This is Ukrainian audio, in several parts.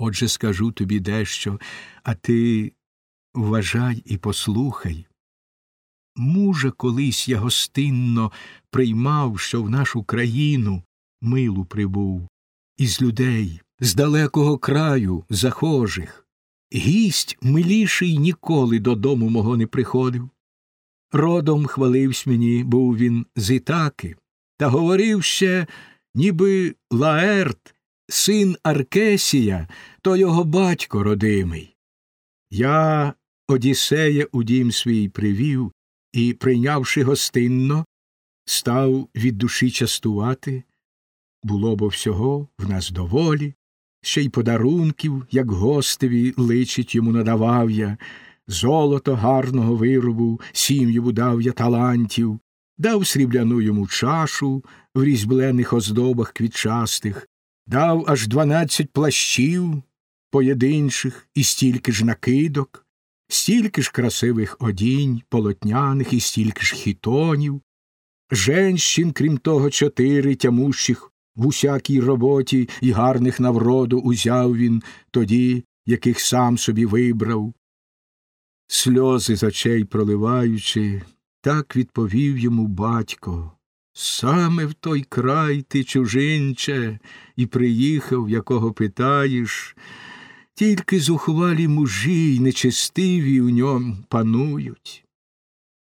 Отже, скажу тобі дещо, а ти вважай і послухай. Мужа колись я гостинно приймав, що в нашу країну милу прибув, із людей, з далекого краю, захожих. Гість миліший ніколи додому мого не приходив. Родом хваливсь мені, був він з Ітаки, та говорив ще, ніби Лаерт, син Аркесія, то його батько родимий. Я Одіссея у дім свій привів і, прийнявши гостинно, став від душі частувати. Було бо всього в нас доволі, ще й подарунків, як гостеві личить йому надавав я, золото гарного виробу, сім'ю дав я талантів, дав срібляну йому чашу в різьблених оздобах квітчастих, дав аж дванадцять плащів поєдинчих і стільки ж накидок, стільки ж красивих одінь, полотняних і стільки ж хітонів, женщин, крім того, чотири тямущих в усякій роботі і гарних навроду узяв він тоді, яких сам собі вибрав. Сльози з очей проливаючи, так відповів йому батько. Саме в той край ти, чужинче, і приїхав, якого питаєш, тільки зухвалі мужі й нечестиві у ньому панують.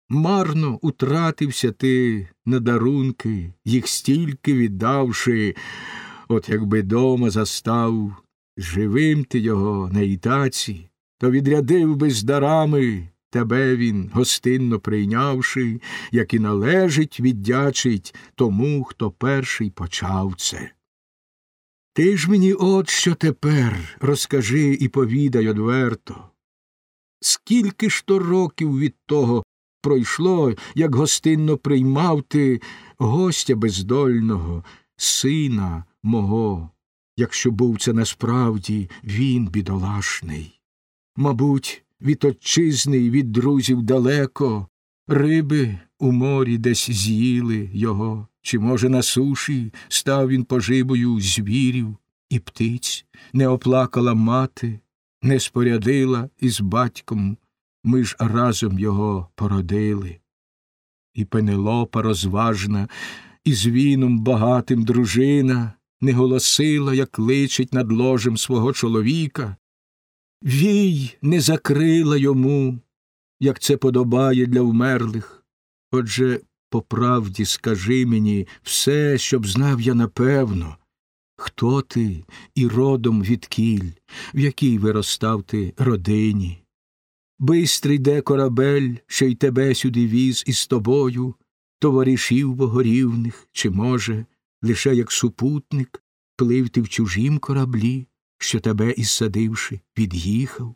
Марно утратився ти на дарунки, їх стільки віддавши, от якби дома застав, живим ти його на ітаці, то відрядив би з дарами тебе він, гостинно прийнявши, як і належить, віддячить тому, хто перший почав це. Ти ж мені от що тепер розкажи і повідай одверто. Скільки ж то років від того пройшло, як гостинно приймав ти гостя бездольного, сина мого, якщо був це насправді він бідолашний. Мабуть, від отчизни й від друзів далеко, риби у морі десь з'їли його, чи, може, на суші став він пожибою звірів і птиць, не оплакала мати, не спорядила із батьком, ми ж разом його породили. І Пенелопа розважна, і з віном багатим дружина не голосила, як личить над ложем свого чоловіка, вій не закрила йому, як це подобає для вмерлих. Отже, по правді скажи мені все, щоб знав я напевно, хто ти і родом відкіль, в якій виростав ти родині. Бистрий йде корабель, що й тебе сюди віз із тобою, товаришів богорівних, чи, може, лише як супутник, плив ти в чужім кораблі, що тебе, ізсадивши, під'їхав.